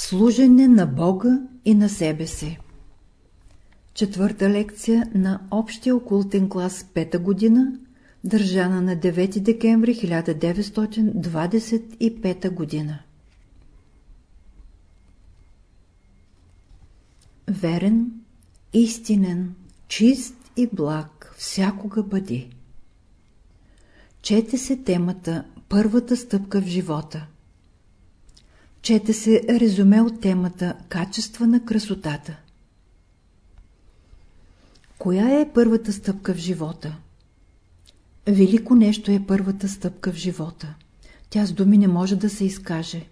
Служене на Бога и на себе си Четвърта лекция на Общия окултен клас, пета година, държана на 9 декември 1925 година. Верен, истинен, чист и благ всякога бъди. Чете се темата Първата стъпка в живота. Чете се резюме от темата Качества на красотата. Коя е първата стъпка в живота? Велико нещо е първата стъпка в живота. Тя с думи не може да се изкаже.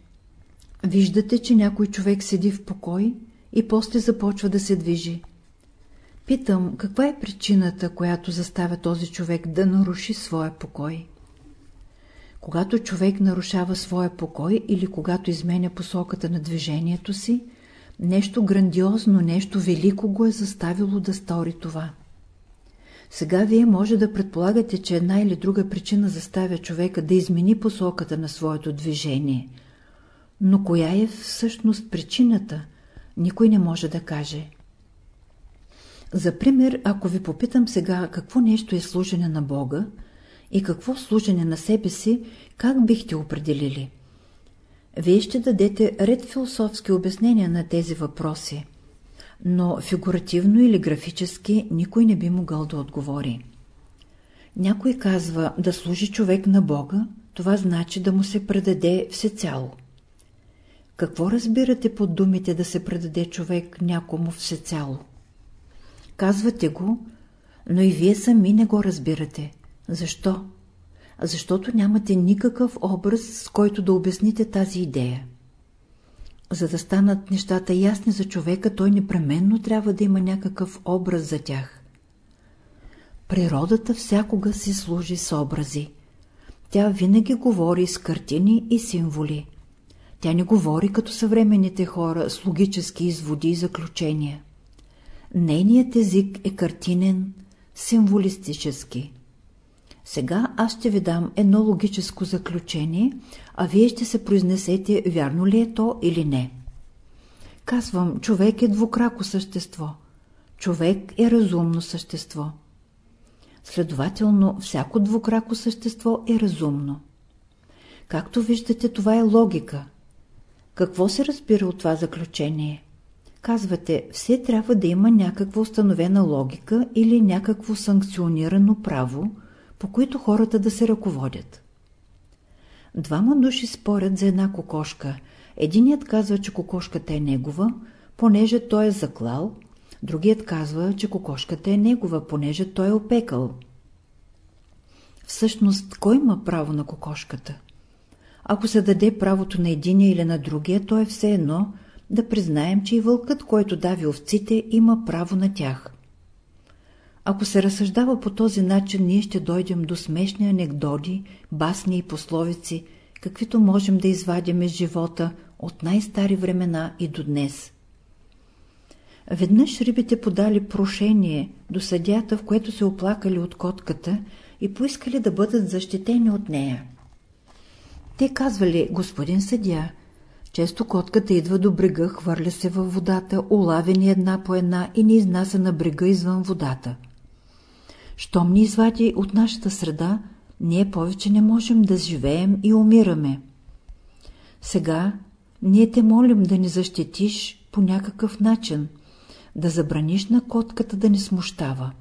Виждате, че някой човек седи в покой и после започва да се движи. Питам, каква е причината, която заставя този човек да наруши своя покой? Когато човек нарушава своя покой или когато изменя посоката на движението си, нещо грандиозно, нещо велико го е заставило да стори това. Сега вие може да предполагате, че една или друга причина заставя човека да измени посоката на своето движение. Но коя е всъщност причината, никой не може да каже. За пример, ако ви попитам сега какво нещо е служене на Бога и какво служене на себе си, как бихте определили? Вие ще дадете ред философски обяснения на тези въпроси, но фигуративно или графически никой не би могъл да отговори. Някой казва да служи човек на Бога, това значи да му се предаде всецяло. Какво разбирате под думите да се предаде човек някому всецяло? Казвате го, но и вие сами не го разбирате. Защо? Защото нямате никакъв образ, с който да обясните тази идея. За да станат нещата ясни за човека, той непременно трябва да има някакъв образ за тях. Природата всякога си служи с образи. Тя винаги говори с картини и символи. Тя не говори като съвременните хора с логически изводи и заключения. Нейният език е картинен, символистически. Сега аз ще ви дам едно логическо заключение, а вие ще се произнесете вярно ли е то или не. Казвам, човек е двукрако същество. Човек е разумно същество. Следователно, всяко двукрако същество е разумно. Както виждате, това е логика. Какво се разбира от това заключение? Казвате, все трябва да има някаква установена логика или някакво санкционирано право, по които хората да се ръководят. Двама души спорят за една кокошка. Единият казва, че кокошката е негова, понеже той е заклал, другият казва, че кокошката е негова, понеже той е опекал. Всъщност, кой има право на кокошката? Ако се даде правото на единия или на другия, то е все едно да признаем, че и вълкът, който дави овците, има право на тях. Ако се разсъждава по този начин, ние ще дойдем до смешни анекдоти, басни и пословици, каквито можем да извадим из живота от най-стари времена и до днес. Веднъж рибите подали прошение до съдята, в което се оплакали от котката и поискали да бъдат защитени от нея. Те казвали, господин съдя, често котката идва до брега, хвърля се във водата, улавени една по една и ни изнася на брега извън водата. Щом ни извади от нашата среда, ние повече не можем да живеем и умираме. Сега ние те молим да ни защитиш по някакъв начин, да забраниш на котката да ни смущава.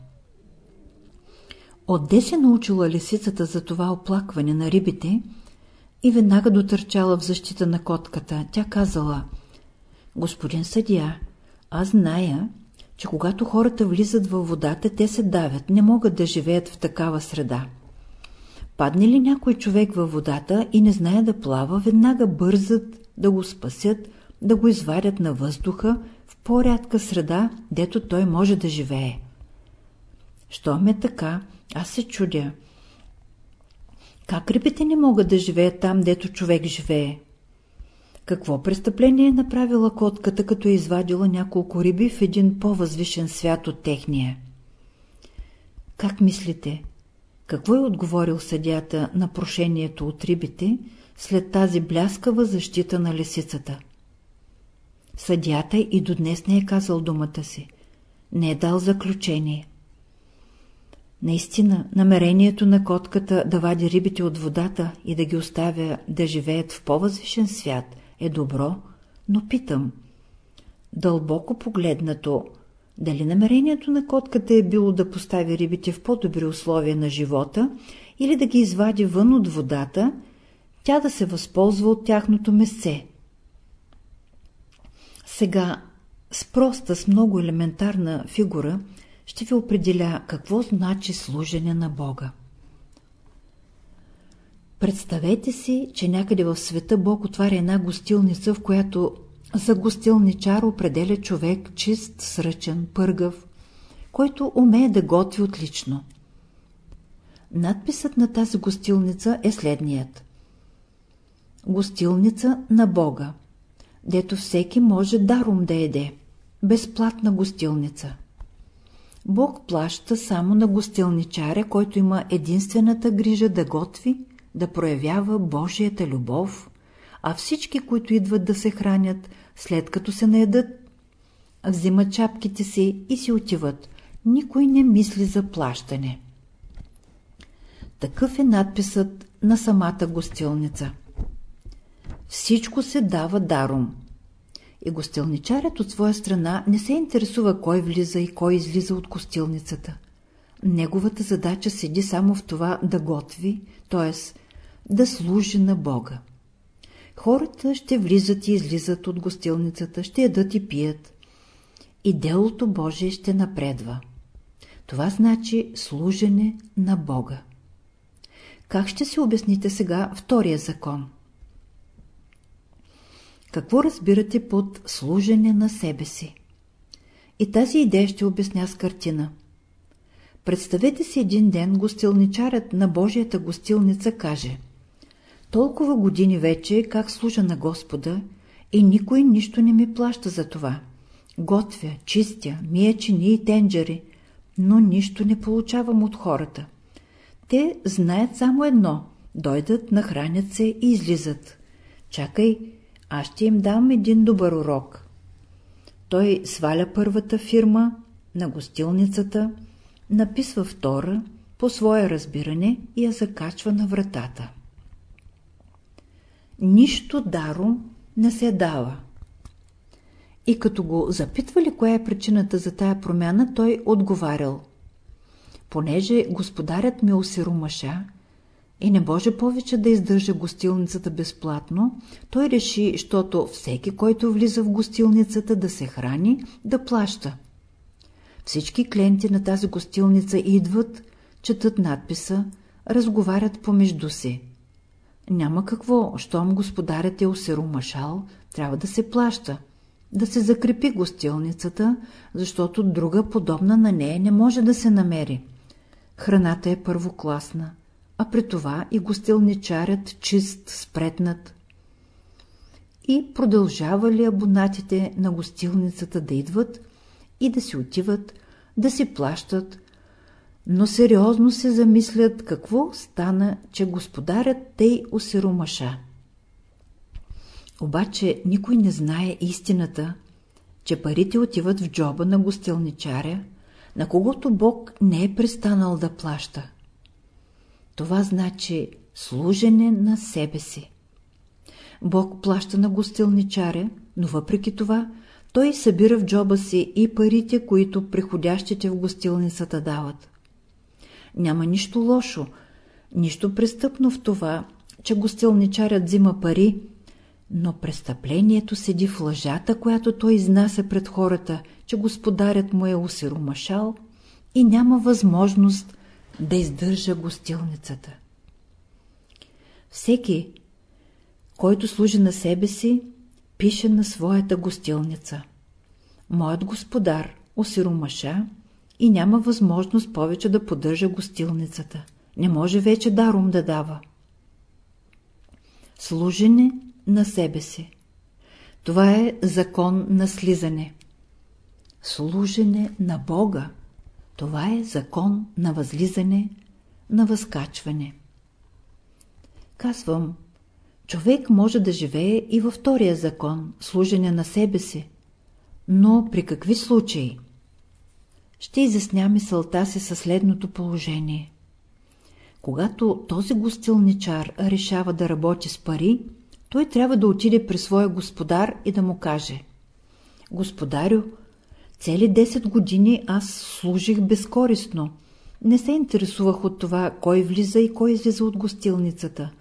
Отде се научила лисицата за това оплакване на рибите и веднага дотърчала в защита на котката. Тя казала, господин съдия, аз зная, че когато хората влизат във водата, те се давят, не могат да живеят в такава среда. Падне ли някой човек във водата и не знае да плава, веднага бързат да го спасят, да го извадят на въздуха в по-рядка среда, дето той може да живее. Щом е така, аз се чудя. Как рибите не могат да живеят там, дето човек живее? Какво престъпление е направила котката, като е извадила няколко риби в един по-възвишен свят от техния? Как мислите? Какво е отговорил съдята на прошението от рибите след тази бляскава защита на лисицата? Съдята и до днес не е казал думата си. Не е дал заключение. Наистина, намерението на котката да вади рибите от водата и да ги оставя да живеят в по-възвишен свят е добро, но питам. Дълбоко погледнато, дали намерението на котката е било да постави рибите в по-добри условия на живота или да ги извади вън от водата, тя да се възползва от тяхното месце. Сега, с проста, с много елементарна фигура, ще ви определя какво значи служене на Бога. Представете си, че някъде в света Бог отваря една гостилница, в която за гостилничар определя човек чист, сръчен, пъргав, който умее да готви отлично. Надписът на тази гостилница е следният. Гостилница на Бога, дето всеки може даром да еде. Безплатна гостилница. Бог плаща само на гостилничаря, който има единствената грижа да готви, да проявява Божията любов, а всички, които идват да се хранят, след като се наедат, взимат чапките си и си отиват. Никой не мисли за плащане. Такъв е надписът на самата гостилница. Всичко се дава даром. И гостилничарят от своя страна не се интересува кой влиза и кой излиза от гостилницата. Неговата задача седи само в това да готви, т.е. да служи на Бога. Хората ще влизат и излизат от гостилницата, ще ядат и пият. И делото Божие ще напредва. Това значи служене на Бога. Как ще си обясните сега втория закон? Какво разбирате под служене на себе си? И тази идея ще обясня с картина. Представете си един ден гостилничарят на Божията гостилница каже Толкова години вече как служа на Господа и никой нищо не ми плаща за това. Готвя, чистя, мия чини и тенджери, но нищо не получавам от хората. Те знаят само едно – дойдат, нахранят се и излизат. Чакай, аз ще им дам един добър урок. Той сваля първата фирма на гостилницата, написва втора по свое разбиране и я закачва на вратата. Нищо даром не се дава. И като го запитвали коя е причината за тая промяна, той отговарял. Понеже господарят ме осиромаша, и не може повече да издържа гостилницата безплатно, той реши, защото всеки, който влиза в гостилницата да се храни, да плаща. Всички клиенти на тази гостилница идват, четат надписа, разговарят помежду си. Няма какво, щом господарят е осеромашал, трябва да се плаща, да се закрепи гостилницата, защото друга подобна на нея не може да се намери. Храната е първокласна а при това и гостилничарят чист, спретнат. И продължавали абонатите на гостилницата да идват и да си отиват, да си плащат, но сериозно се замислят какво стана, че господарят тъй осиромаша. Обаче никой не знае истината, че парите отиват в джоба на гостилничаря, на когото Бог не е престанал да плаща. Това значи служене на себе си. Бог плаща на гостилничаря, но въпреки това той събира в джоба си и парите, които приходящите в гостилницата дават. Няма нищо лошо, нищо престъпно в това, че гостилничарят взима пари, но престъплението седи в лъжата, която той изнася пред хората, че господарят му е усиромашал и няма възможност да издържа гостилницата. Всеки, който служи на себе си, пише на своята гостилница. Моят господар осиромаша и няма възможност повече да поддържа гостилницата. Не може вече даром да дава. Служене на себе си. Това е закон на слизане. Служене на Бога. Това е закон на възлизане, на възкачване. Казвам, Човек може да живее и във втория закон, служене на себе си. Но при какви случаи? Ще изясня мисълта си със следното положение. Когато този гостилничар решава да работи с пари, той трябва да отиде при своя господар и да му каже Господарю, цели 10 години аз служих безкористно. Не се интересувах от това, кой влиза и кой излиза от гостилницата.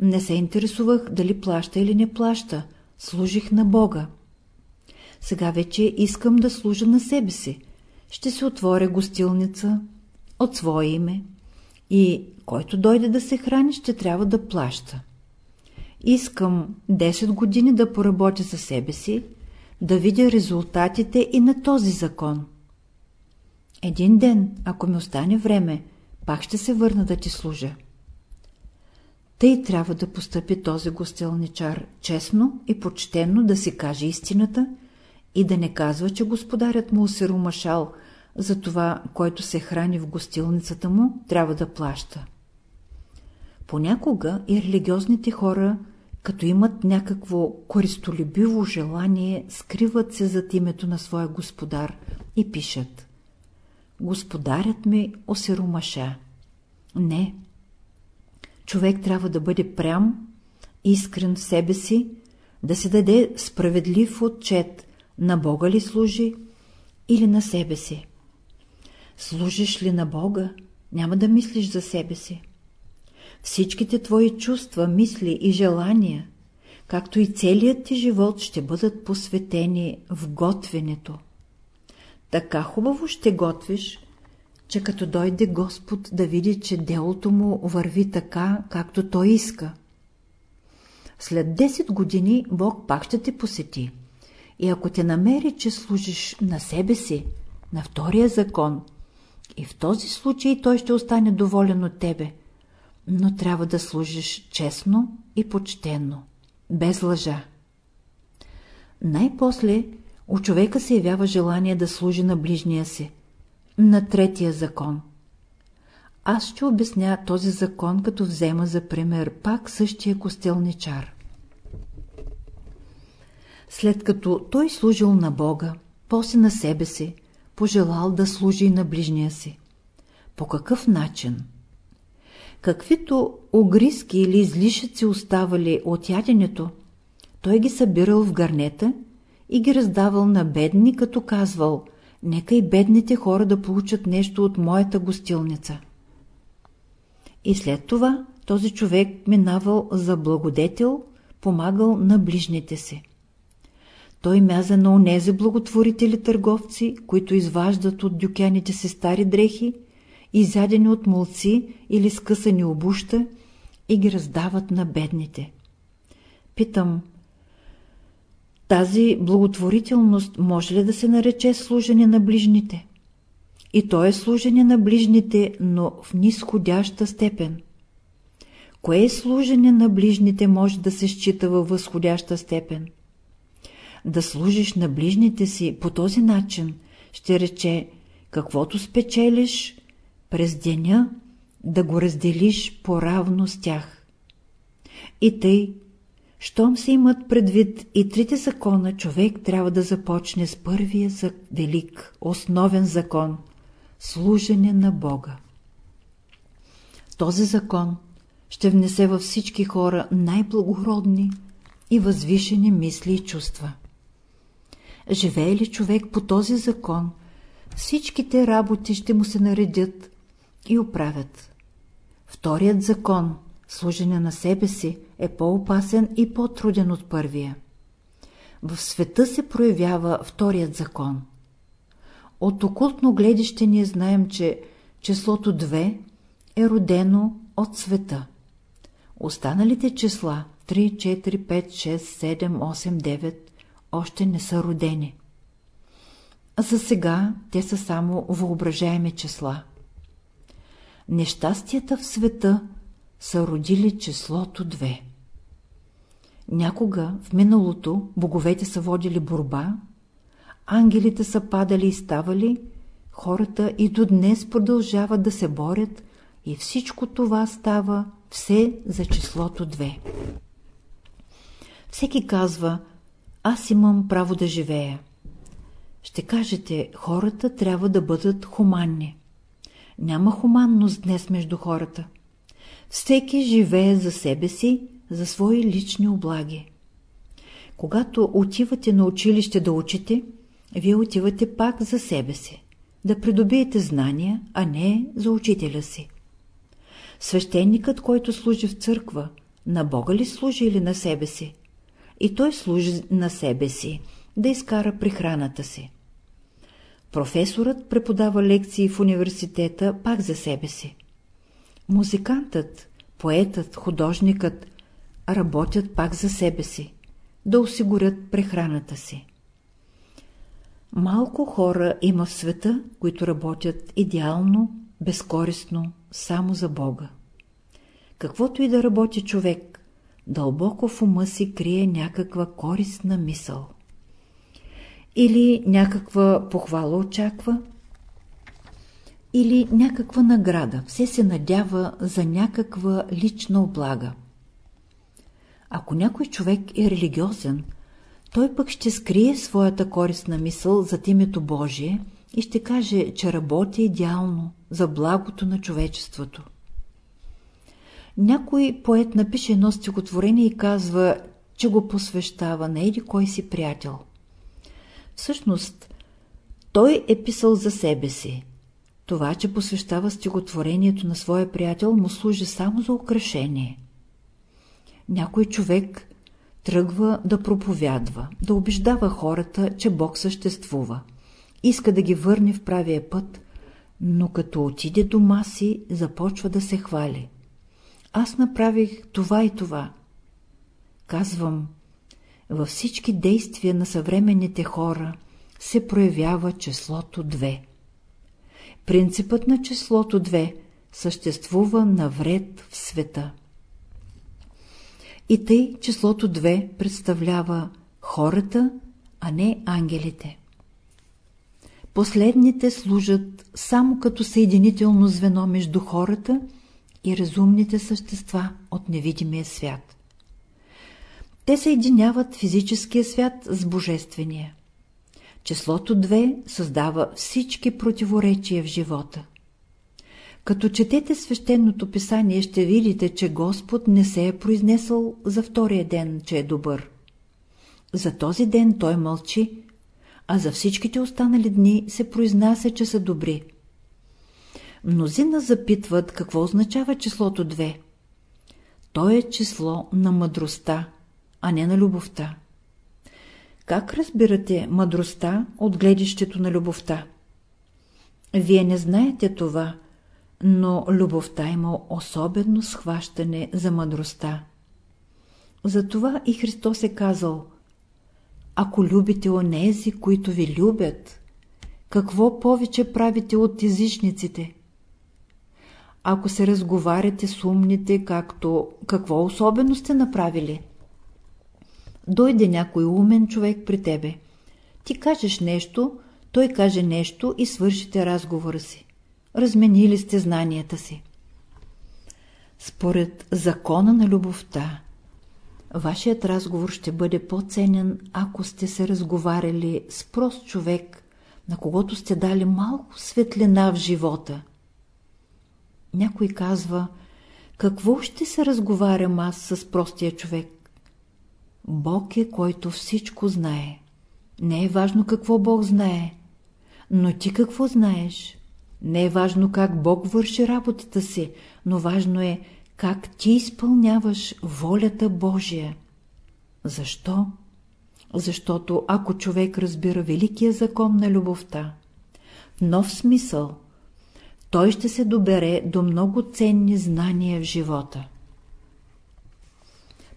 Не се интересувах дали плаща или не плаща. Служих на Бога. Сега вече искам да служа на себе си. Ще се отворя гостилница от свое име и който дойде да се храни, ще трябва да плаща. Искам 10 години да поработя за себе си, да видя резултатите и на този закон. Един ден, ако ми остане време, пак ще се върна да ти служа. Тъй трябва да постъпи този гостелничар честно и почтенно да си каже истината и да не казва, че господарят му се румашал, за това, който се храни в гостилницата му, трябва да плаща. Понякога и религиозните хора, като имат някакво користолюбиво желание, скриват се зад името на своя господар и пишат Господарят ми осеромаша. Не. Човек трябва да бъде прям, искрен в себе си, да се даде справедлив отчет, на Бога ли служи или на себе си. Служиш ли на Бога, няма да мислиш за себе си. Всичките твои чувства, мисли и желания, както и целият ти живот ще бъдат посветени в готвенето. Така хубаво ще готвиш, че като дойде Господ да види, че делото му върви така, както той иска. След 10 години Бог пак ще те посети. И ако те намери, че служиш на себе си, на втория закон, и в този случай той ще остане доволен от тебе, но трябва да служиш честно и почтенно, без лъжа. Най-после у човека се явява желание да служи на ближния си, на третия закон. Аз ще обясня този закон, като взема за пример пак същия костелничар. След като той служил на Бога, после на себе си, пожелал да служи и на ближния си. По какъв начин? Каквито огриски или излишъци оставали от яденето, той ги събирал в гарнета и ги раздавал на бедни, като казвал «Нека и бедните хора да получат нещо от моята гостилница». И след това този човек минавал за благодетел, помагал на ближните си. Той мяза на онези благотворители търговци, които изваждат от дюкяните си стари дрехи, изядени от молци или скъсани обуща и ги раздават на бедните. Питам, тази благотворителност може ли да се нарече служене на ближните? И то е служене на ближните, но в нисходяща степен. Кое служене на ближните може да се счита във възходяща степен? Да служиш на ближните си по този начин, ще рече, каквото спечелиш през деня, да го разделиш по-равно с тях. И тъй, щом се имат предвид и трите закона, човек трябва да започне с първия за велик, основен закон – служене на Бога. Този закон ще внесе във всички хора най-благородни и възвишени мисли и чувства. Живее ли човек по този закон, всичките работи ще му се наредят и оправят. Вторият закон, служене на себе си, е по-опасен и по-труден от първия. В света се проявява вторият закон. От окултно гледище ние знаем, че числото 2 е родено от света. Останалите числа 3, 4, 5, 6, 7, 8, 9 още не са родени. За сега те са само въображаеми числа. Нещастията в света са родили числото две. Някога в миналото боговете са водили борба, ангелите са падали и ставали, хората и до днес продължават да се борят и всичко това става все за числото две. Всеки казва, аз имам право да живея. Ще кажете, хората трябва да бъдат хуманни. Няма хуманност днес между хората. Всеки живее за себе си, за свои лични облаги. Когато отивате на училище да учите, вие отивате пак за себе си, да придобиете знания, а не за учителя си. Свещеникът, който служи в църква, на Бога ли служи или на себе си? И той служи на себе си, да изкара прехраната си. Професорът преподава лекции в университета пак за себе си. Музикантът, поетът, художникът работят пак за себе си, да осигурят прехраната си. Малко хора има в света, които работят идеално, безкористно, само за Бога. Каквото и да работи човек, дълбоко в ума си крие някаква користна мисъл. Или някаква похвала очаква, или някаква награда, все се надява за някаква лична облага. Ако някой човек е религиозен, той пък ще скрие своята корисна мисъл за името Божие и ще каже, че работи идеално за благото на човечеството. Някой поет напише едно стихотворение и казва, че го посвещава на еди кой си приятел. Всъщност, той е писал за себе си. Това, че посвещава стихотворението на своя приятел, му служи само за украшение. Някой човек тръгва да проповядва, да убеждава хората, че Бог съществува. Иска да ги върне в правия път, но като отиде дома си, започва да се хвали. Аз направих това и това. Казвам, във всички действия на съвременните хора се проявява числото 2. Принципът на числото 2 съществува навред в света. И тъй числото 2 представлява хората, а не ангелите. Последните служат само като съединително звено между хората и разумните същества от невидимия свят. Те съединяват физическия свят с божествения. Числото 2 създава всички противоречия в живота. Като четете свещеното писание, ще видите, че Господ не се е произнесъл за втория ден, че е добър. За този ден той мълчи, а за всичките останали дни се произнася, че са добри. Мнозина запитват какво означава числото 2. То е число на мъдростта, а не на любовта. Как разбирате мъдростта от гледището на любовта? Вие не знаете това, но любовта има особено схващане за мъдростта. Затова и Христос е казал Ако любите онези, които ви любят, какво повече правите от езичниците? Ако се разговаряте с умните, както какво особено сте направили? Дойде някой умен човек при тебе. Ти кажеш нещо, той каже нещо и свършите разговора си разменили сте знанията си. Според закона на любовта, вашият разговор ще бъде по-ценен, ако сте се разговаряли с прост човек, на когото сте дали малко светлина в живота. Някой казва, какво ще се разговарям аз с простия човек? Бог е, който всичко знае. Не е важно какво Бог знае, но ти какво знаеш? Не е важно как Бог върши работата си, но важно е как ти изпълняваш волята Божия. Защо? Защото ако човек разбира великия закон на любовта, в нов смисъл, той ще се добере до много ценни знания в живота.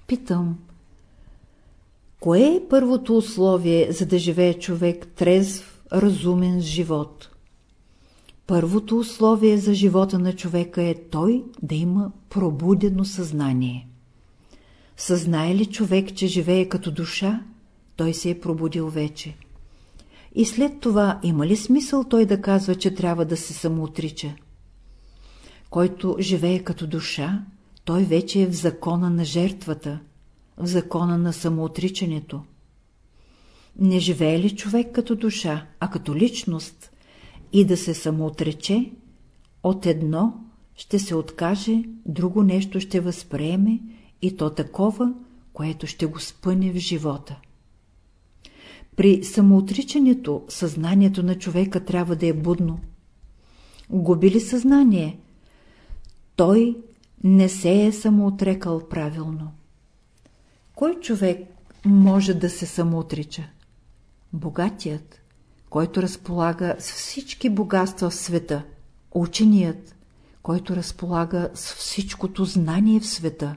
Питам, кое е първото условие, за да живее човек трезв, разумен живот? Първото условие за живота на човека е той да има пробудено съзнание. Съзнае ли човек, че живее като душа, той се е пробудил вече. И след това има ли смисъл той да казва, че трябва да се самоотрича? Който живее като душа, той вече е в закона на жертвата, в закона на самоотричането. Не живее ли човек като душа, а като личност и да се самоотрече, от едно ще се откаже, друго нещо ще възприеме и то такова, което ще го спъне в живота. При самоотричането съзнанието на човека трябва да е будно. Губи ли съзнание? Той не се е самоотрекал правилно. Кой човек може да се самоотрича? Богатият, който разполага с всички богатства в света, ученият, който разполага с всичкото знание в света,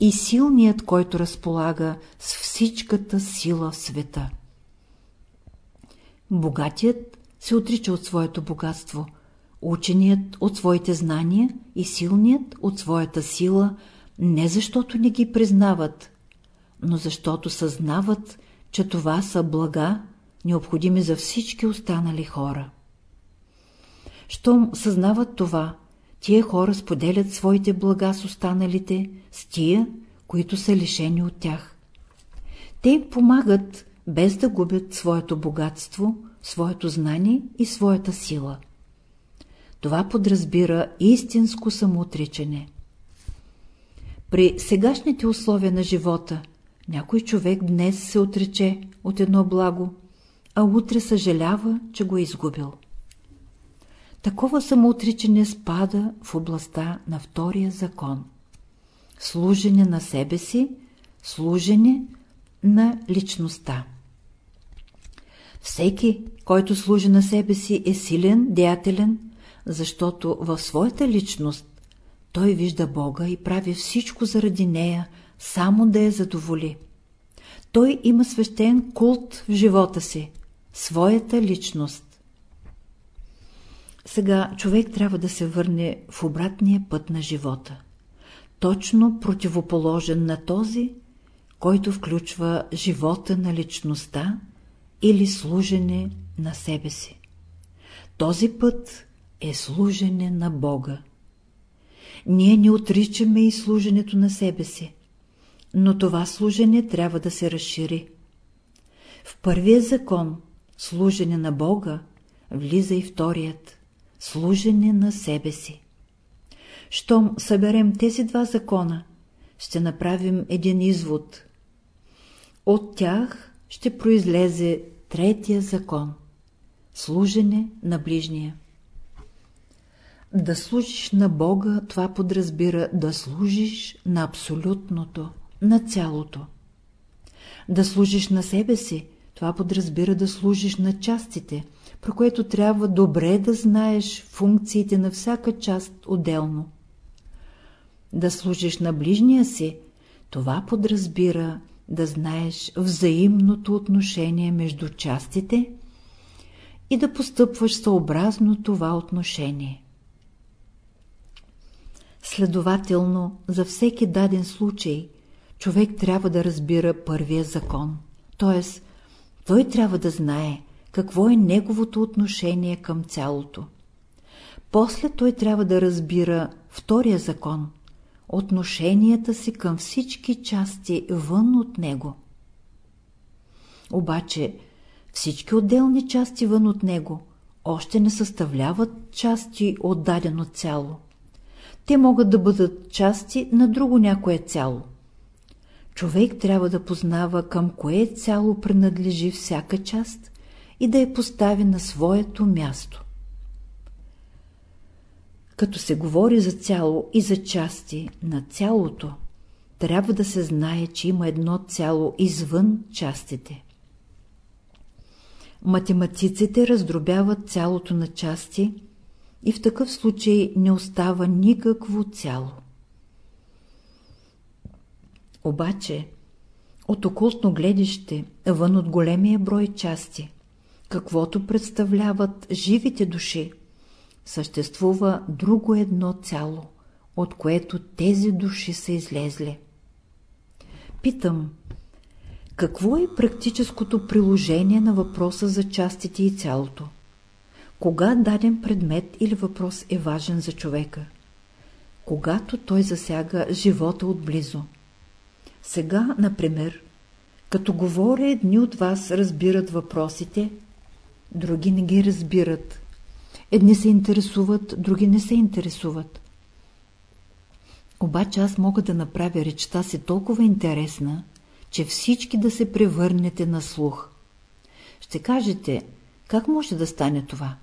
и силният, който разполага с всичката сила в света. Богатият се отрича от своето богатство, ученият от своите знания и силният от своята сила, не защото не ги признават, но защото съзнават, че това са блага, необходими за всички останали хора. Щом съзнават това, тия хора споделят своите блага с останалите, с тия, които са лишени от тях. Те им помагат, без да губят своето богатство, своето знание и своята сила. Това подразбира истинско самоотричане. При сегашните условия на живота, някой човек днес се отрече от едно благо, а утре съжалява, че го е изгубил. Такова самоотричане спада в областта на втория закон. Служене на себе си, служене на личността. Всеки, който служи на себе си, е силен, деятелен, защото в своята личност той вижда Бога и прави всичко заради нея, само да я задоволи. Той има свещен култ в живота си, своята личност. Сега човек трябва да се върне в обратния път на живота. Точно противоположен на този, който включва живота на личността или служене на себе си. Този път е служене на Бога. Ние не отричаме и служенето на себе си, но това служене трябва да се разшири. В първия закон, служене на Бога, влиза и вторият, служене на себе си. Щом съберем тези два закона, ще направим един извод. От тях ще произлезе третия закон – служене на ближния. Да служиш на Бога, това подразбира да служиш на абсолютното, на цялото. Да служиш на себе си, това подразбира да служиш на частите, про което трябва добре да знаеш функциите на всяка част отделно. Да служиш на ближния си, това подразбира да знаеш взаимното отношение между частите и да постъпваш съобразно това отношение. Следователно, за всеки даден случай, човек трябва да разбира първия закон, т.е. той трябва да знае какво е неговото отношение към цялото. После той трябва да разбира втория закон – отношенията си към всички части вън от него. Обаче всички отделни части вън от него още не съставляват части от дадено цяло. Те могат да бъдат части на друго някое цяло. Човек трябва да познава към кое цяло принадлежи всяка част и да я постави на своето място. Като се говори за цяло и за части на цялото, трябва да се знае, че има едно цяло извън частите. Математиците раздробяват цялото на части и в такъв случай не остава никакво цяло. Обаче, от окултно гледище, вън от големия брой части, каквото представляват живите души, съществува друго едно цяло, от което тези души са излезли. Питам, какво е практическото приложение на въпроса за частите и цялото? Кога даден предмет или въпрос е важен за човека? Когато той засяга живота отблизо. Сега, например, като говоря, едни от вас разбират въпросите, други не ги разбират. Едни се интересуват, други не се интересуват. Обаче аз мога да направя речта си толкова интересна, че всички да се превърнете на слух. Ще кажете, как може да стане това?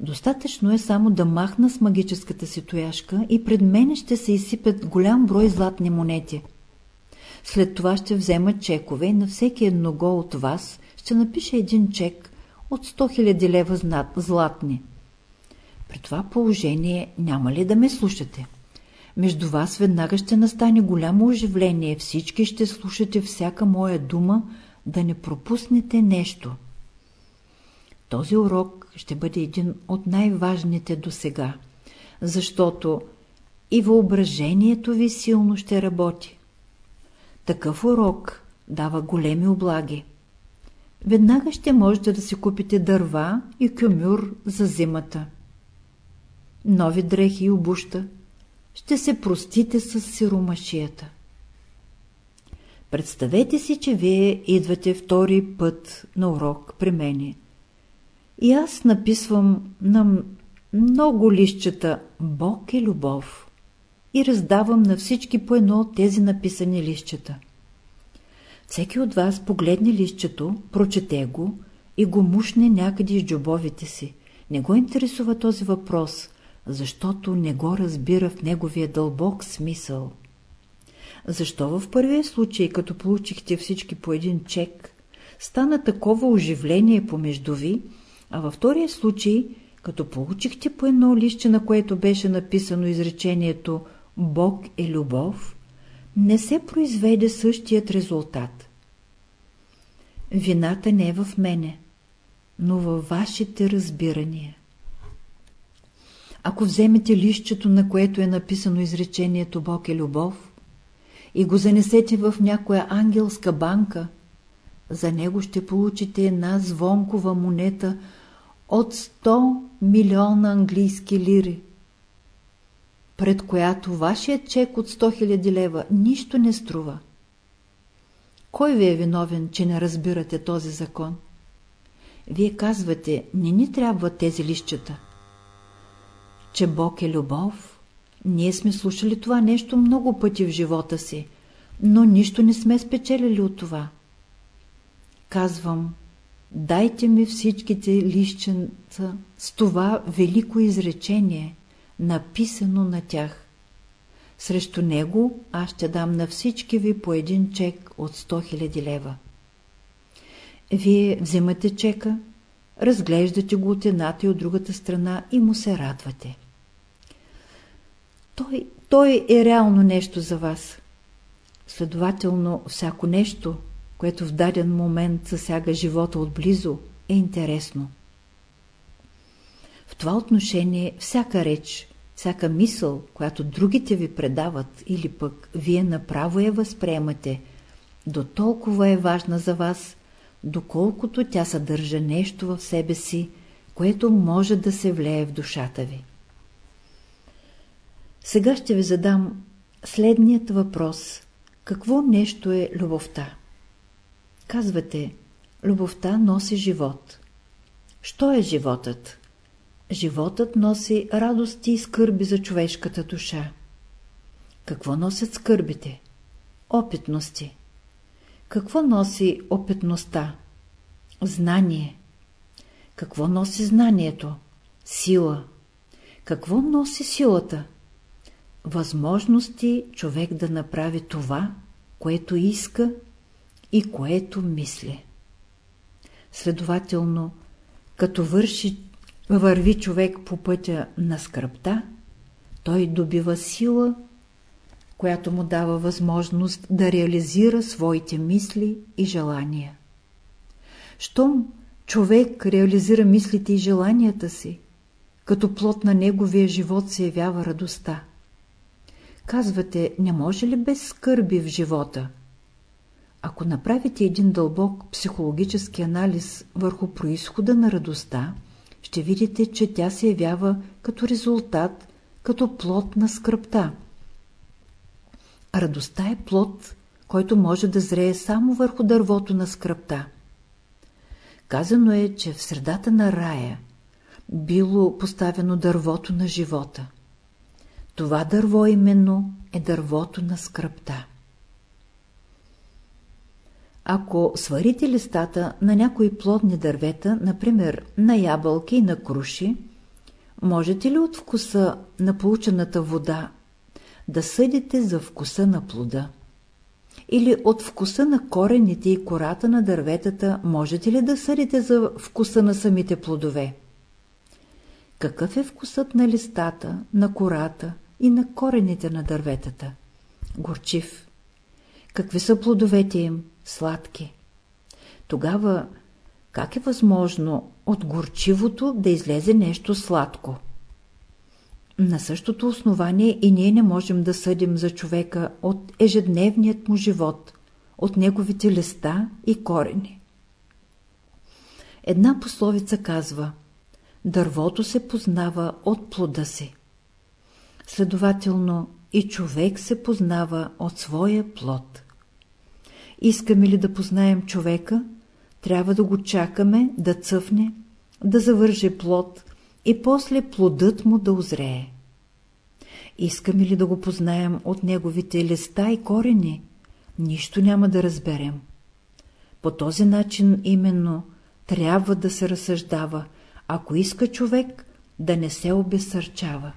Достатъчно е само да махна с магическата си тояшка и пред мене ще се изсипят голям брой златни монети. След това ще взема чекове и на всеки едного от вас ще напиша един чек от 100 000 лева златни. При това положение няма ли да ме слушате? Между вас веднага ще настане голямо оживление, всички ще слушате всяка моя дума, да не пропуснете нещо. Този урок ще бъде един от най-важните до сега, защото и въображението ви силно ще работи. Такъв урок дава големи облаги. Веднага ще можете да си купите дърва и кюмюр за зимата. Нови дрехи и обуща. Ще се простите с сиромашията. Представете си, че вие идвате втори път на урок при мене. И аз написвам на много лищчета Бог е любов и раздавам на всички по едно тези написани лищчета. Всеки от вас погледне лището, прочете го и го мушне някъде из джобовите си. Не го интересува този въпрос, защото не го разбира в неговия дълбок смисъл. Защо в първия случай, като получихте всички по един чек, стана такова оживление помежду ви, а във втория случай, като получихте по едно лище, на което беше написано изречението Бог е любов, не се произведе същият резултат. Вината не е в мене, но във вашите разбирания. Ако вземете лището, на което е написано изречението Бог е любов, и го занесете в някоя ангелска банка, за него ще получите една звонкова монета от 100 милиона английски лири пред която вашият чек от 100 000 лева нищо не струва. Кой ви е виновен, че не разбирате този закон? Вие казвате, не ни трябва тези лищата. Че Бог е любов, ние сме слушали това нещо много пъти в живота си, но нищо не сме спечелили от това. Казвам, дайте ми всичките лищенца с това велико изречение – написано на тях. Срещу него аз ще дам на всички ви по един чек от 100 000 лева. Вие вземате чека, разглеждате го от едната и от другата страна и му се радвате. Той, той е реално нещо за вас. Следователно, всяко нещо, което в даден момент засяга живота отблизо, е интересно. В това отношение всяка реч, всяка мисъл, която другите ви предават или пък вие направо я възприемате, до толкова е важна за вас, доколкото тя съдържа нещо в себе си, което може да се влее в душата ви. Сега ще ви задам следният въпрос. Какво нещо е любовта? Казвате, любовта носи живот. Що е животът? Животът носи радости и скърби за човешката душа. Какво носят скърбите? Опитности. Какво носи опитността? Знание. Какво носи знанието? Сила. Какво носи силата? Възможности човек да направи това, което иска и което мисли. Следователно, като върши върви човек по пътя на скръпта, той добива сила, която му дава възможност да реализира своите мисли и желания. Щом човек реализира мислите и желанията си, като плод на неговия живот се явява радостта. Казвате, не може ли без скърби в живота? Ако направите един дълбок психологически анализ върху происхода на радостта, ще видите, че тя се явява като резултат, като плод на скръпта. Радостта е плод, който може да зрее само върху дървото на скръпта. Казано е, че в средата на рая било поставено дървото на живота. Това дърво именно е дървото на скръпта. Ако сварите листата на някои плодни дървета, например на ябълки и на круши, можете ли от вкуса на получената вода да съдите за вкуса на плода? Или от вкуса на корените и кората на дърветата можете ли да съдите за вкуса на самите плодове? Какъв е вкусът на листата, на кората и на корените на дърветата? Горчив. Какви са плодовете им? Сладки. Тогава как е възможно от горчивото да излезе нещо сладко? На същото основание и ние не можем да съдим за човека от ежедневният му живот, от неговите листа и корени. Една пословица казва Дървото се познава от плода си. Следователно и човек се познава от своя плод. Искаме ли да познаем човека, трябва да го чакаме да цъфне, да завърже плод и после плодът му да озрее. Искаме ли да го познаем от неговите листа и корени, нищо няма да разберем. По този начин именно трябва да се разсъждава, ако иска човек да не се обесърчава.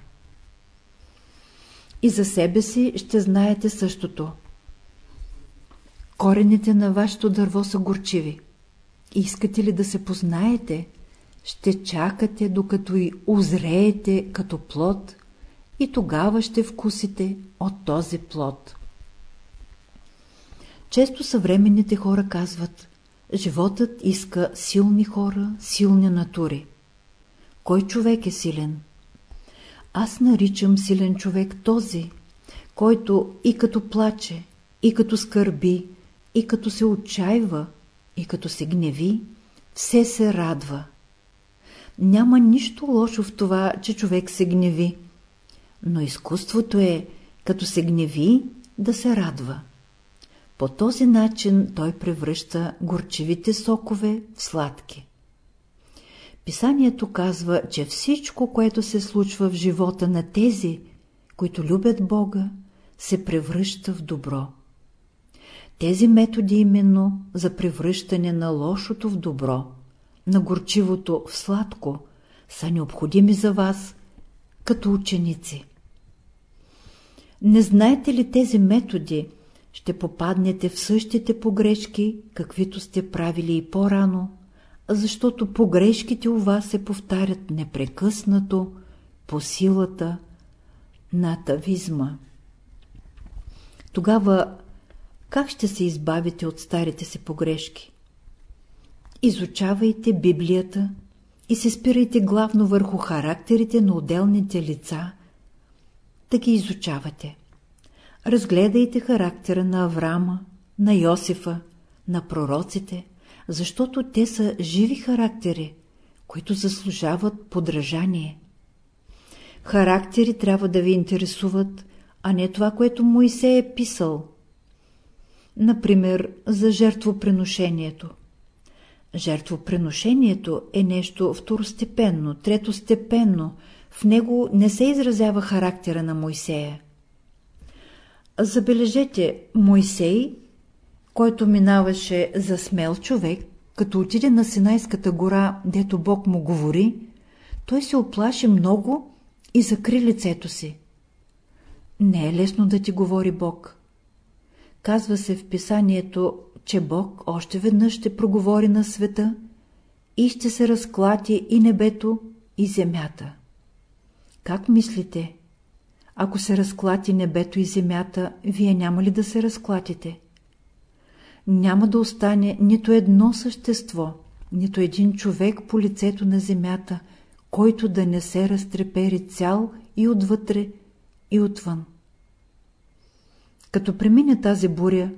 И за себе си ще знаете същото. Корените на вашето дърво са горчиви. Искате ли да се познаете, ще чакате докато и озреете като плод и тогава ще вкусите от този плод. Често съвременните хора казват, животът иска силни хора, силни натури. Кой човек е силен? Аз наричам силен човек този, който и като плаче, и като скърби, и като се отчаива, и като се гневи, все се радва. Няма нищо лошо в това, че човек се гневи, но изкуството е, като се гневи, да се радва. По този начин той превръща горчивите сокове в сладки. Писанието казва, че всичко, което се случва в живота на тези, които любят Бога, се превръща в добро. Тези методи именно за превръщане на лошото в добро, на горчивото в сладко, са необходими за вас като ученици. Не знаете ли тези методи, ще попаднете в същите погрешки, каквито сте правили и по-рано, защото погрешките у вас се повтарят непрекъснато по силата на атавизма. Тогава как ще се избавите от старите си погрешки? Изучавайте Библията и се спирайте главно върху характерите на отделните лица, да ги изучавате. Разгледайте характера на Авраама, на Йосифа, на пророците, защото те са живи характери, които заслужават подражание. Характери трябва да ви интересуват, а не това, което Моисей е писал. Например, за жертвоприношението. Жертвоприношението е нещо второстепенно, третостепенно, в него не се изразява характера на Моисея. Забележете, Моисей, който минаваше за смел човек, като отиде на Синайската гора, дето Бог му говори, той се оплаши много и закри лицето си. Не е лесно да ти говори Бог. Казва се в писанието, че Бог още веднъж ще проговори на света и ще се разклати и небето, и земята. Как мислите? Ако се разклати небето и земята, вие няма ли да се разклатите? Няма да остане нито едно същество, нито един човек по лицето на земята, който да не се разтрепери цял и отвътре, и отвън. Като премине тази буря,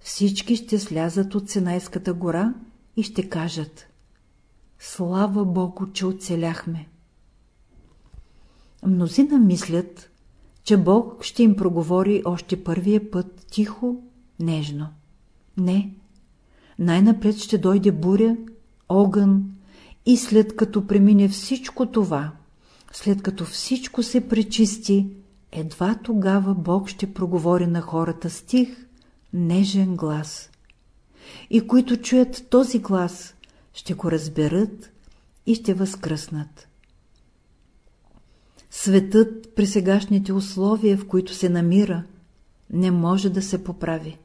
всички ще слязат от Синайската гора и ще кажат Слава Богу, че оцеляхме! Мнозина мислят, че Бог ще им проговори още първия път тихо нежно. Не. Най-напред ще дойде буря, огън и след като премине всичко това, след като всичко се пречисти, едва тогава Бог ще проговори на хората стих, нежен глас. И които чуят този глас, ще го разберат и ще възкръснат. Светът при сегашните условия, в които се намира, не може да се поправи.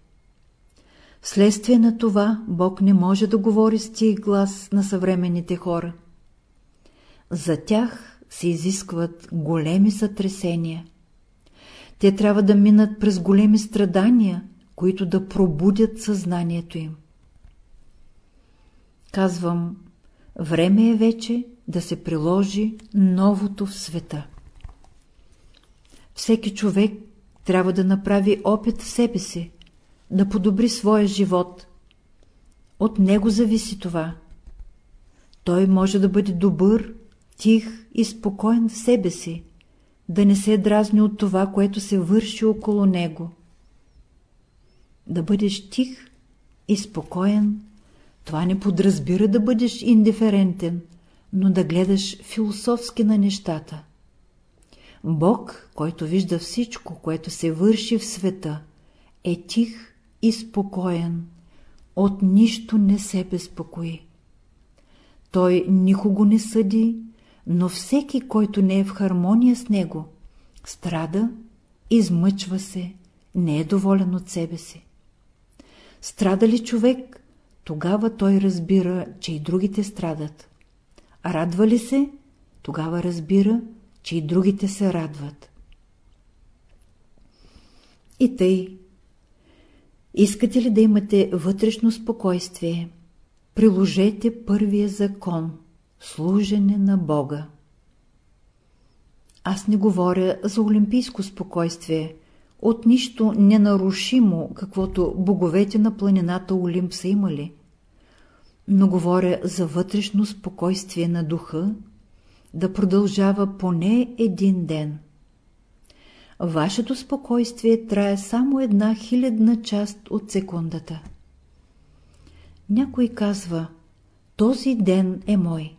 Вследствие на това Бог не може да говори с тих глас на съвременните хора. За тях се изискват големи сътресения. Те трябва да минат през големи страдания, които да пробудят съзнанието им. Казвам, време е вече да се приложи новото в света. Всеки човек трябва да направи опит в себе си, да подобри своя живот. От него зависи това. Той може да бъде добър, тих и спокоен в себе си, да не се дразни от това, което се върши около него. Да бъдеш тих и спокоен, това не подразбира да бъдеш индиферентен, но да гледаш философски на нещата. Бог, който вижда всичко, което се върши в света, е тих и спокоен, от нищо не се безпокои. Той никого не съди, но всеки, който не е в хармония с него, страда, измъчва се, не е доволен от себе си. Страда ли човек, тогава той разбира, че и другите страдат. Радва ли се, тогава разбира, че и другите се радват. И тъй, искате ли да имате вътрешно спокойствие, приложете първия закон – служене на Бога. Аз не говоря за олимпийско спокойствие, от нищо ненарушимо, каквото боговете на планината Олимп са имали, но говоря за вътрешно спокойствие на духа да продължава поне един ден. Вашето спокойствие трае само една хилядна част от секундата. Някой казва, този ден е мой.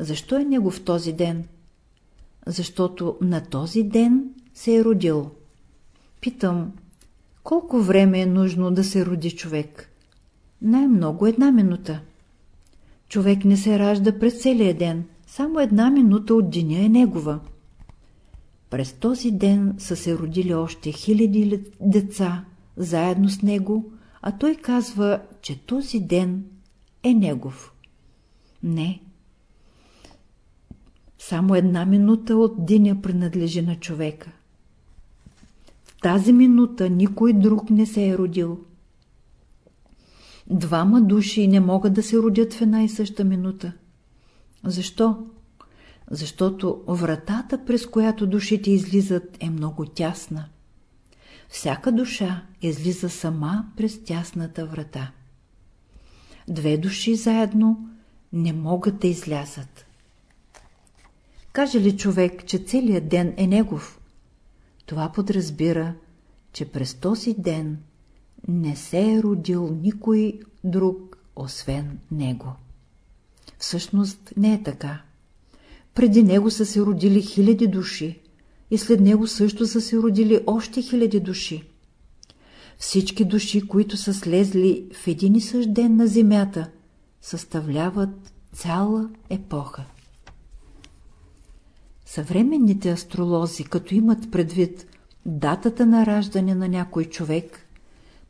Защо е негов този ден? Защото на този ден се е родил. Питам, колко време е нужно да се роди човек? Най-много една минута. Човек не се ражда през целия ден – само една минута от деня е негова. През този ден са се родили още хиляди деца заедно с него, а той казва, че този ден е негов. Не. Само една минута от деня принадлежи на човека. В тази минута никой друг не се е родил. Двама души не могат да се родят в една и съща минута. Защо? Защото вратата, през която душите излизат, е много тясна. Всяка душа излиза сама през тясната врата. Две души заедно не могат да излязат. Каже ли човек, че целият ден е негов? Това подразбира, че през този ден не се е родил никой друг, освен него. Всъщност не е така. Преди него са се родили хиляди души и след него също са се родили още хиляди души. Всички души, които са слезли в един и същ ден на земята, съставляват цяла епоха. Съвременните астролози, като имат предвид датата на раждане на някой човек,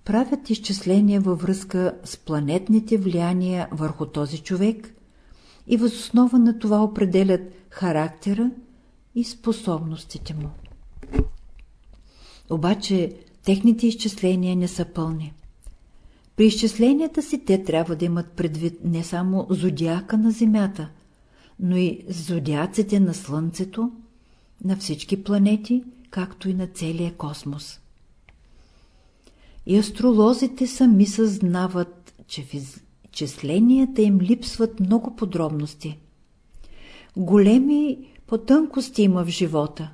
правят изчисления във връзка с планетните влияния върху този човек и възоснова на това определят характера и способностите му. Обаче техните изчисления не са пълни. При изчисленията си те трябва да имат предвид не само зодиака на Земята, но и зодиаците на Слънцето, на всички планети, както и на целия космос. И астролозите сами съзнават, че в изчисленията им липсват много подробности. Големи потънкости има в живота.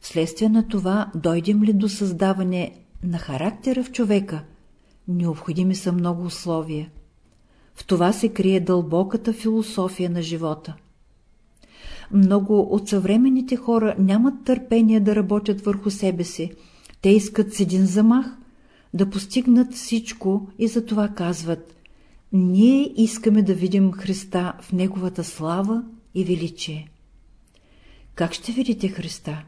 Вследствие на това дойдем ли до създаване на характера в човека необходими са много условия. В това се крие дълбоката философия на живота. Много от съвременните хора нямат търпение да работят върху себе си. Те искат с един замах да постигнат всичко и за това казват ние искаме да видим Христа в Неговата слава и величие. Как ще видите Христа?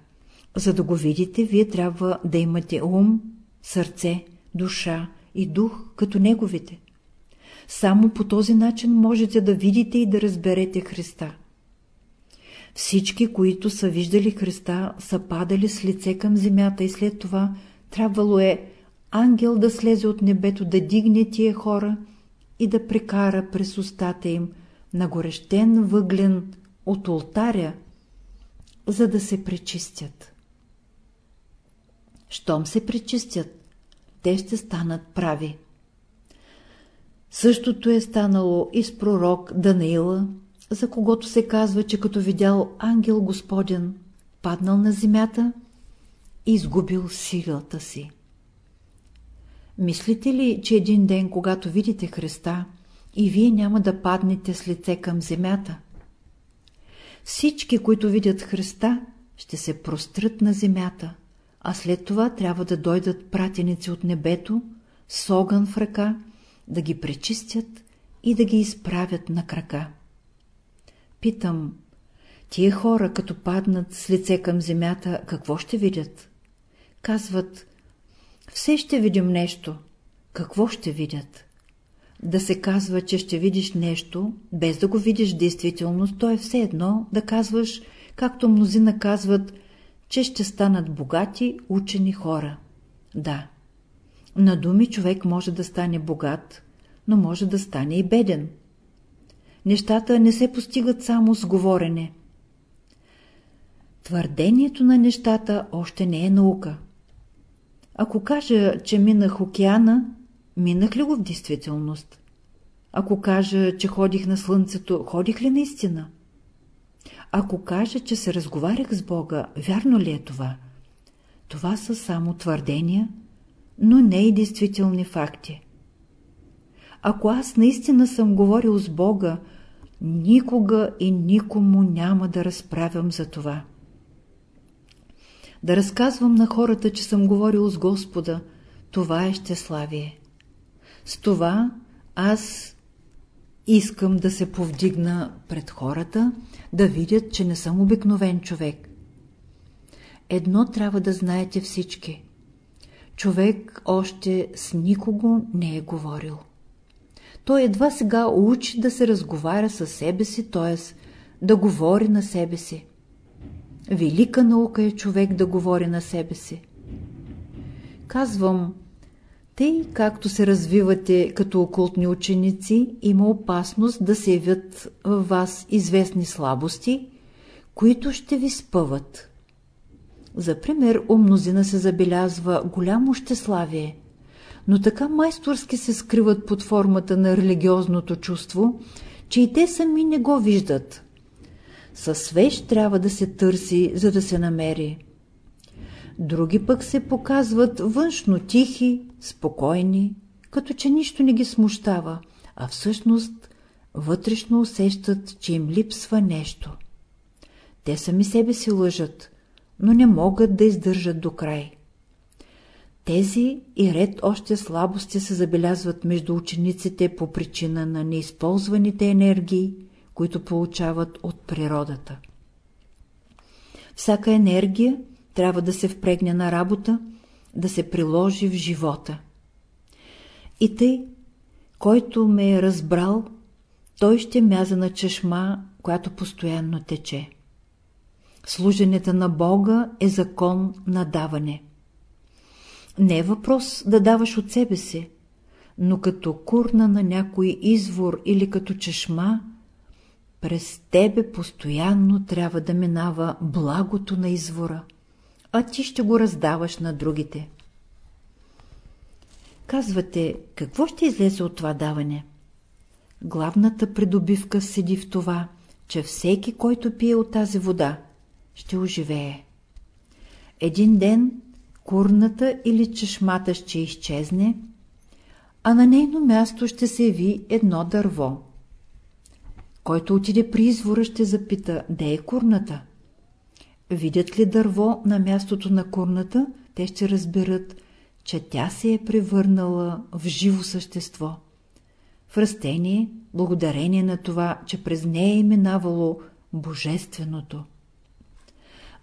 За да го видите, вие трябва да имате ум, сърце, душа и дух като Неговите. Само по този начин можете да видите и да разберете Христа. Всички, които са виждали Христа, са падали с лице към земята и след това трябвало е ангел да слезе от небето, да дигне тия хора и да прекара през устата им на горещен въглен от ултаря, за да се пречистят. Щом се пречистят, те ще станат прави. Същото е станало и с пророк Данаила, за когото се казва, че като видял ангел Господен, паднал на земята и изгубил силата си. Мислите ли, че един ден, когато видите Христа, и вие няма да паднете с лице към земята? Всички, които видят Христа, ще се прострат на земята, а след това трябва да дойдат пратеници от небето с огън в ръка, да ги пречистят и да ги изправят на крака. Питам, тия хора, като паднат с лице към земята, какво ще видят? Казват, все ще видим нещо. Какво ще видят? Да се казва, че ще видиш нещо, без да го видиш действителност, то е все едно да казваш, както мнозина казват, че ще станат богати, учени хора. Да, на думи човек може да стане богат, но може да стане и беден. Нещата не се постигат само с говорене. Твърдението на нещата още не е наука. Ако кажа, че минах океана, минах ли го в действителност? Ако кажа, че ходих на слънцето, ходих ли наистина? Ако кажа, че се разговарях с Бога, вярно ли е това? Това са само твърдения, но не и действителни факти. Ако аз наистина съм говорил с Бога, никога и никому няма да разправям за това да разказвам на хората, че съм говорил с Господа, това е щеславие. С това аз искам да се повдигна пред хората, да видят, че не съм обикновен човек. Едно трябва да знаете всички. Човек още с никого не е говорил. Той едва сега учи да се разговаря със себе си, т.е. да говори на себе си. Велика наука е човек да говори на себе си. Казвам, тъй както се развивате като окултни ученици, има опасност да се явят във вас известни слабости, които ще ви спъват. За пример, у мнозина се забелязва голямо щеславие, но така майсторски се скриват под формата на религиозното чувство, че и те сами не го виждат. Със свеж трябва да се търси, за да се намери. Други пък се показват външно тихи, спокойни, като че нищо не ги смущава, а всъщност вътрешно усещат, че им липсва нещо. Те сами себе си лъжат, но не могат да издържат до край. Тези и ред още слабости се забелязват между учениците по причина на неизползваните енергии, които получават от природата. Всяка енергия трябва да се впрегне на работа, да се приложи в живота. И тъй, който ме е разбрал, той ще мяза на чешма, която постоянно тече. Служенето на Бога е закон на даване. Не е въпрос да даваш от себе си, но като курна на някой извор или като чешма, през тебе постоянно трябва да минава благото на извора, а ти ще го раздаваш на другите. Казвате, какво ще излезе от това даване? Главната придобивка седи в това, че всеки, който пие от тази вода, ще оживее. Един ден, курната или чешмата ще изчезне, а на нейно място ще се яви едно дърво. Който отиде при извора ще запита, де е курната? Видят ли дърво на мястото на курната, те ще разберат, че тя се е превърнала в живо същество. В растение, благодарение на това, че през нея е минавало Божественото.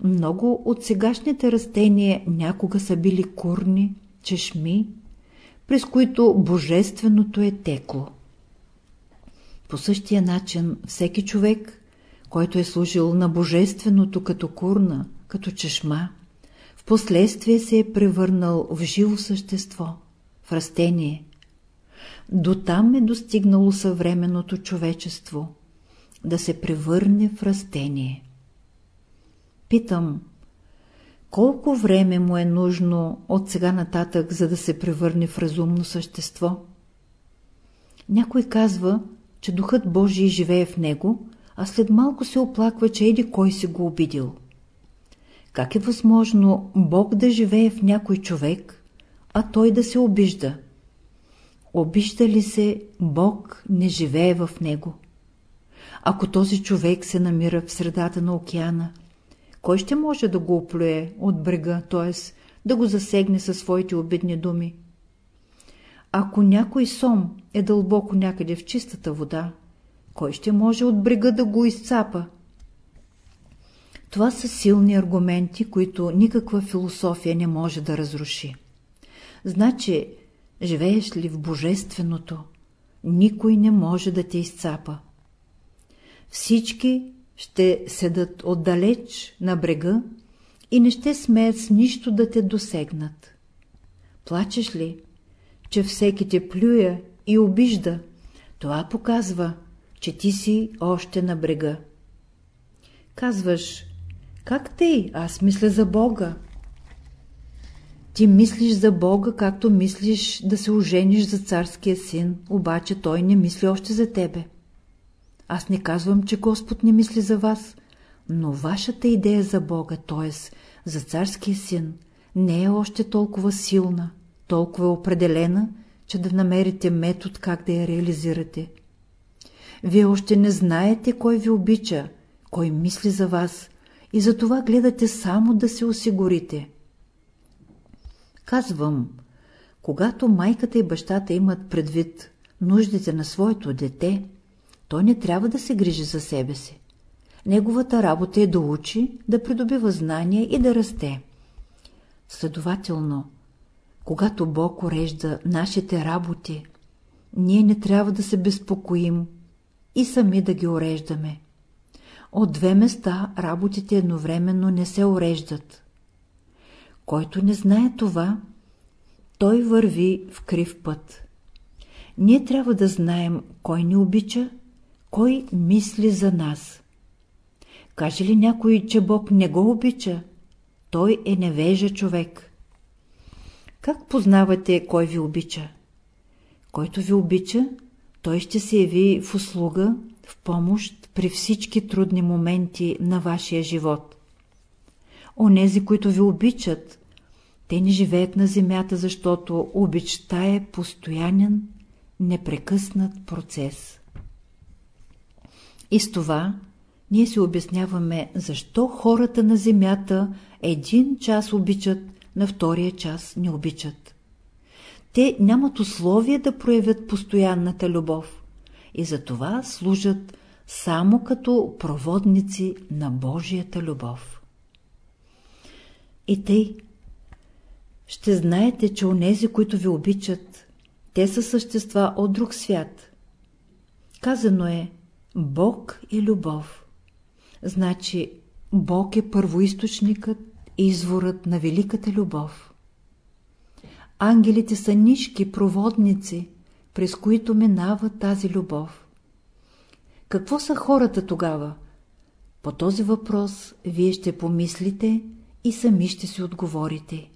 Много от сегашните растения някога са били курни, чешми, през които Божественото е текло. По същия начин всеки човек, който е служил на Божественото като курна, като чешма, в последствие се е превърнал в живо същество, в растение. До там е достигнало съвременното човечество – да се превърне в растение. Питам, колко време му е нужно от сега нататък, за да се превърне в разумно същество? Някой казва, че Духът Божий живее в него, а след малко се оплаква, че еди кой си го обидил. Как е възможно Бог да живее в някой човек, а той да се обижда? Обижда ли се, Бог не живее в него. Ако този човек се намира в средата на океана, кой ще може да го оплюе от брега, т.е. да го засегне със своите обидни думи? Ако някой сом е дълбоко някъде в чистата вода, кой ще може от брега да го изцапа? Това са силни аргументи, които никаква философия не може да разруши. Значи, живееш ли в Божественото, никой не може да те изцапа. Всички ще седат отдалеч на брега и не ще смеят с нищо да те досегнат. Плачеш ли, че всеки те плюя и обижда, това показва, че ти си още на брега. Казваш, как тъй, аз мисля за Бога. Ти мислиш за Бога, както мислиш да се ожениш за царския син, обаче той не мисли още за тебе. Аз не казвам, че Господ не мисли за вас, но вашата идея за Бога, т.е. за царския син, не е още толкова силна, толкова определена, че да намерите метод как да я реализирате. Вие още не знаете кой ви обича, кой мисли за вас и за това гледате само да се осигурите. Казвам, когато майката и бащата имат предвид нуждите на своето дете, той не трябва да се грижи за себе си. Неговата работа е да учи, да придобива знания и да расте. Следователно, когато Бог урежда нашите работи, ние не трябва да се безпокоим и сами да ги уреждаме. От две места работите едновременно не се уреждат. Който не знае това, той върви в крив път. Ние трябва да знаем кой ни обича кой мисли за нас? Каже ли някой, че Бог не го обича? Той е невежа човек. Как познавате кой ви обича? Който ви обича, той ще се яви в услуга, в помощ при всички трудни моменти на вашия живот. Онези, които ви обичат, те не живеят на земята, защото обичта е постоянен, непрекъснат процес. И с това ние си обясняваме, защо хората на земята един час обичат, на втория час не обичат. Те нямат условия да проявят постоянната любов и затова служат само като проводници на Божията любов. И тъй, ще знаете, че онези, които ви обичат, те са същества от друг свят. Казано е, Бог е любов. Значи Бог е първоисточникът и изворът на великата любов. Ангелите са нишки проводници, през които минава тази любов. Какво са хората тогава? По този въпрос вие ще помислите и сами ще си отговорите.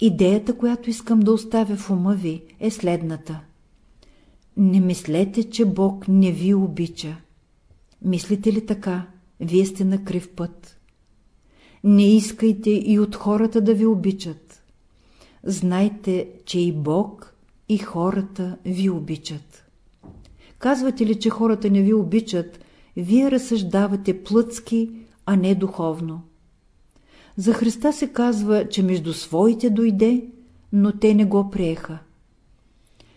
Идеята, която искам да оставя в ума ви, е следната – не мислете, че Бог не ви обича. Мислите ли така, вие сте на крив път. не искайте и от хората да ви обичат. Знайте, че и Бог, и хората ви обичат. Казвате ли, че хората не ви обичат, вие разсъждавате плътски, а не духовно. За Христа се казва, че между своите дойде, но те не го приеха.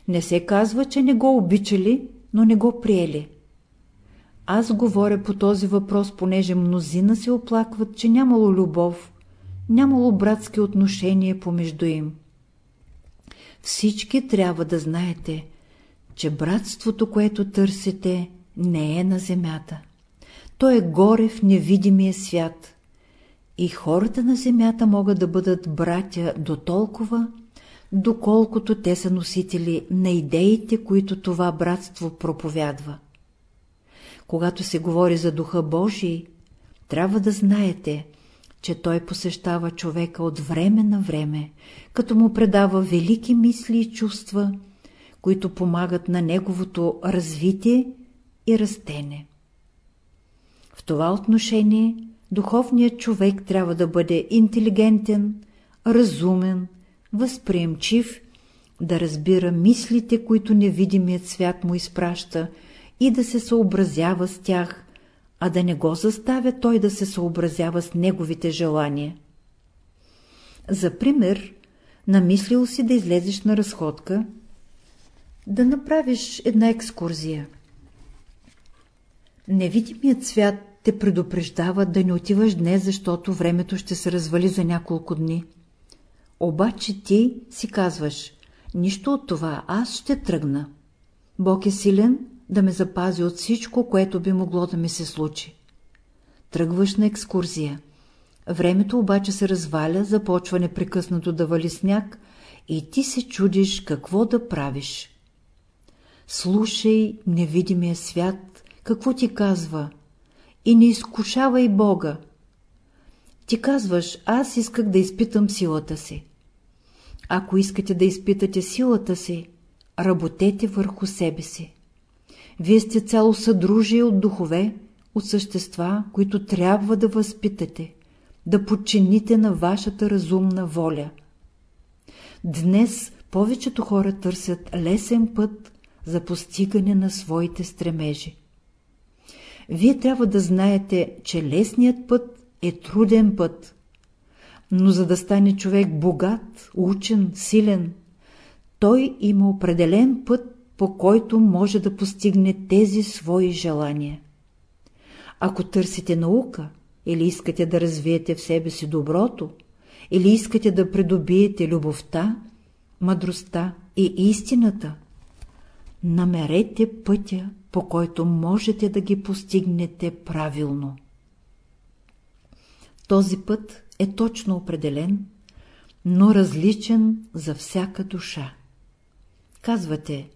Не се казва, че не го обичали, но не го приели. Аз говоря по този въпрос, понеже мнозина се оплакват, че нямало любов, нямало братски отношения помежду им. Всички трябва да знаете, че братството, което търсите, не е на земята. То е горе в невидимия свят. И хората на земята могат да бъдат братя до толкова, доколкото те са носители на идеите, които това братство проповядва. Когато се говори за Духа Божий, трябва да знаете, че той посещава човека от време на време, като му предава велики мисли и чувства, които помагат на неговото развитие и растене. В това отношение духовният човек трябва да бъде интелигентен, разумен, възприемчив, да разбира мислите, които невидимият свят му изпраща и да се съобразява с тях, а да не го заставя той да се съобразява с неговите желания. За пример, намислил си да излезеш на разходка, да направиш една екскурзия. Невидимият свят те предупреждава да не отиваш днес, защото времето ще се развали за няколко дни. Обаче ти си казваш, нищо от това, аз ще тръгна. Бог е силен да ме запази от всичко, което би могло да ми се случи. Тръгваш на екскурзия. Времето обаче се разваля, започва непрекъснато да вали сняг и ти се чудиш какво да правиш. Слушай невидимия свят, какво ти казва, и не изкушавай Бога. Ти казваш, аз исках да изпитам силата си. Ако искате да изпитате силата си, работете върху себе си. Вие сте цяло съдружие от духове, от същества, които трябва да възпитате, да подчините на вашата разумна воля. Днес повечето хора търсят лесен път за постигане на своите стремежи. Вие трябва да знаете, че лесният път е труден път. Но за да стане човек богат, учен, силен, той има определен път, по който може да постигне тези свои желания. Ако търсите наука, или искате да развиете в себе си доброто, или искате да придобиете любовта, мъдростта и истината, намерете пътя, по който можете да ги постигнете правилно. Този път е точно определен, но различен за всяка душа. Казвате,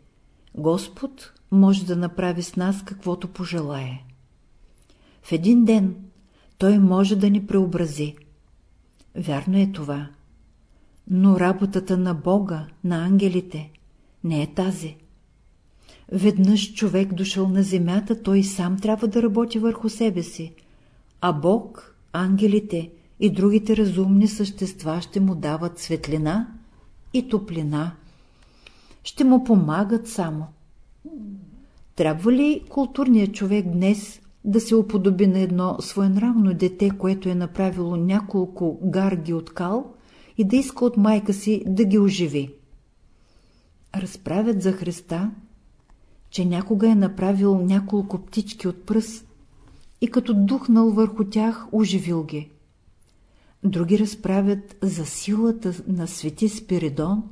Господ може да направи с нас каквото пожелае. В един ден Той може да ни преобрази. Вярно е това. Но работата на Бога, на ангелите, не е тази. Веднъж човек дошъл на земята, той сам трябва да работи върху себе си, а Бог, ангелите и другите разумни същества ще му дават светлина и топлина. Ще му помагат само. Трябва ли културният човек днес да се уподоби на едно своенравно дете, което е направило няколко гарги от кал и да иска от майка си да ги оживи? Разправят за Христа че някога е направил няколко птички от пръс и като духнал върху тях, оживил ги. Други разправят за силата на свети Спиридон,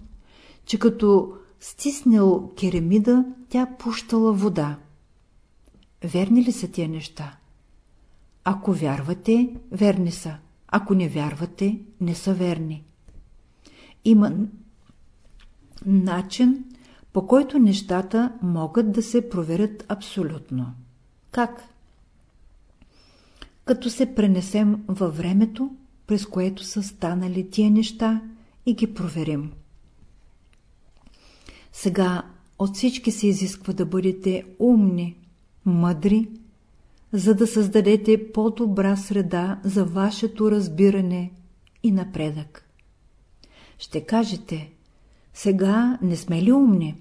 че като стиснал керемида, тя пущала вода. Верни ли са тия неща? Ако вярвате, верни са. Ако не вярвате, не са верни. Има начин по който нещата могат да се проверят абсолютно. Как? Като се пренесем във времето, през което са станали тия неща и ги проверим. Сега от всички се изисква да бъдете умни, мъдри, за да създадете по-добра среда за вашето разбиране и напредък. Ще кажете, сега не сме ли умни?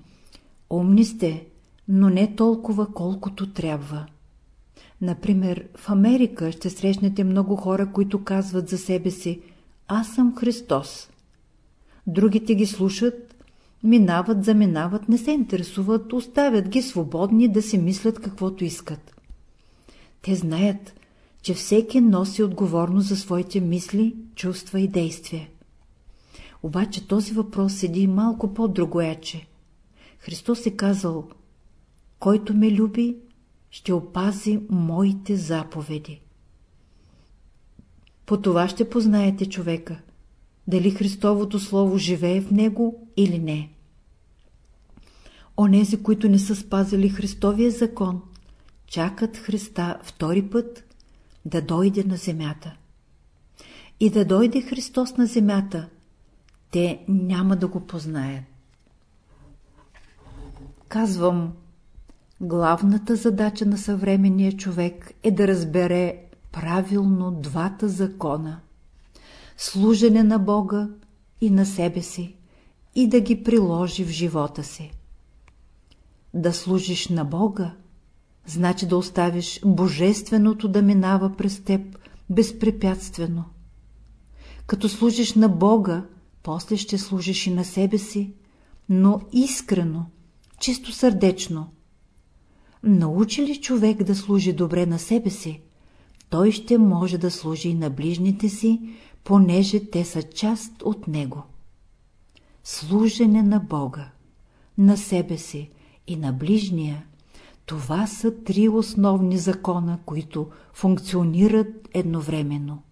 Умни сте, но не толкова колкото трябва. Например, в Америка ще срещнете много хора, които казват за себе си «Аз съм Христос». Другите ги слушат, минават, заминават, не се интересуват, оставят ги свободни да си мислят каквото искат. Те знаят, че всеки носи отговорност за своите мисли, чувства и действия. Обаче този въпрос седи малко по-другояче. Христос е казал, който ме люби, ще опази моите заповеди. По това ще познаете човека, дали Христовото Слово живее в него или не. Онези, които не са спазили Христовия закон, чакат Христа втори път да дойде на земята. И да дойде Христос на земята, те няма да го познаят. Казвам, главната задача на съвременния човек е да разбере правилно двата закона – служене на Бога и на себе си, и да ги приложи в живота си. Да служиш на Бога, значи да оставиш Божественото да минава през теб безпрепятствено. Като служиш на Бога, после ще служиш и на себе си, но искрено, чисто сърдечно. Научи ли човек да служи добре на себе си, той ще може да служи и на ближните си, понеже те са част от него. Служене на Бога, на себе си и на ближния – това са три основни закона, които функционират едновременно.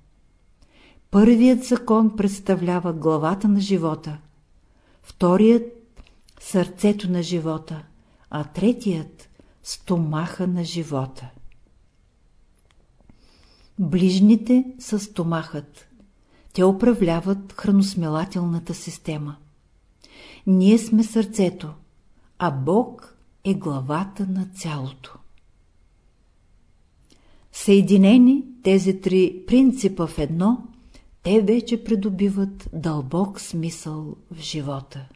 Първият закон представлява главата на живота, вторият – сърцето на живота, а третият – стомаха на живота. Ближните са стомахът. Те управляват храносмелателната система. Ние сме сърцето, а Бог е главата на цялото. Съединени тези три принципа в едно, те вече придобиват дълбок смисъл в живота.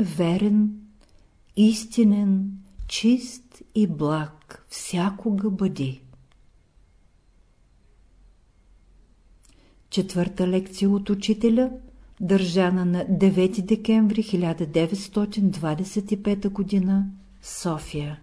Верен, истинен, чист и благ всякога бъди. Четвърта лекция от учителя, държана на 9 декември 1925 г. София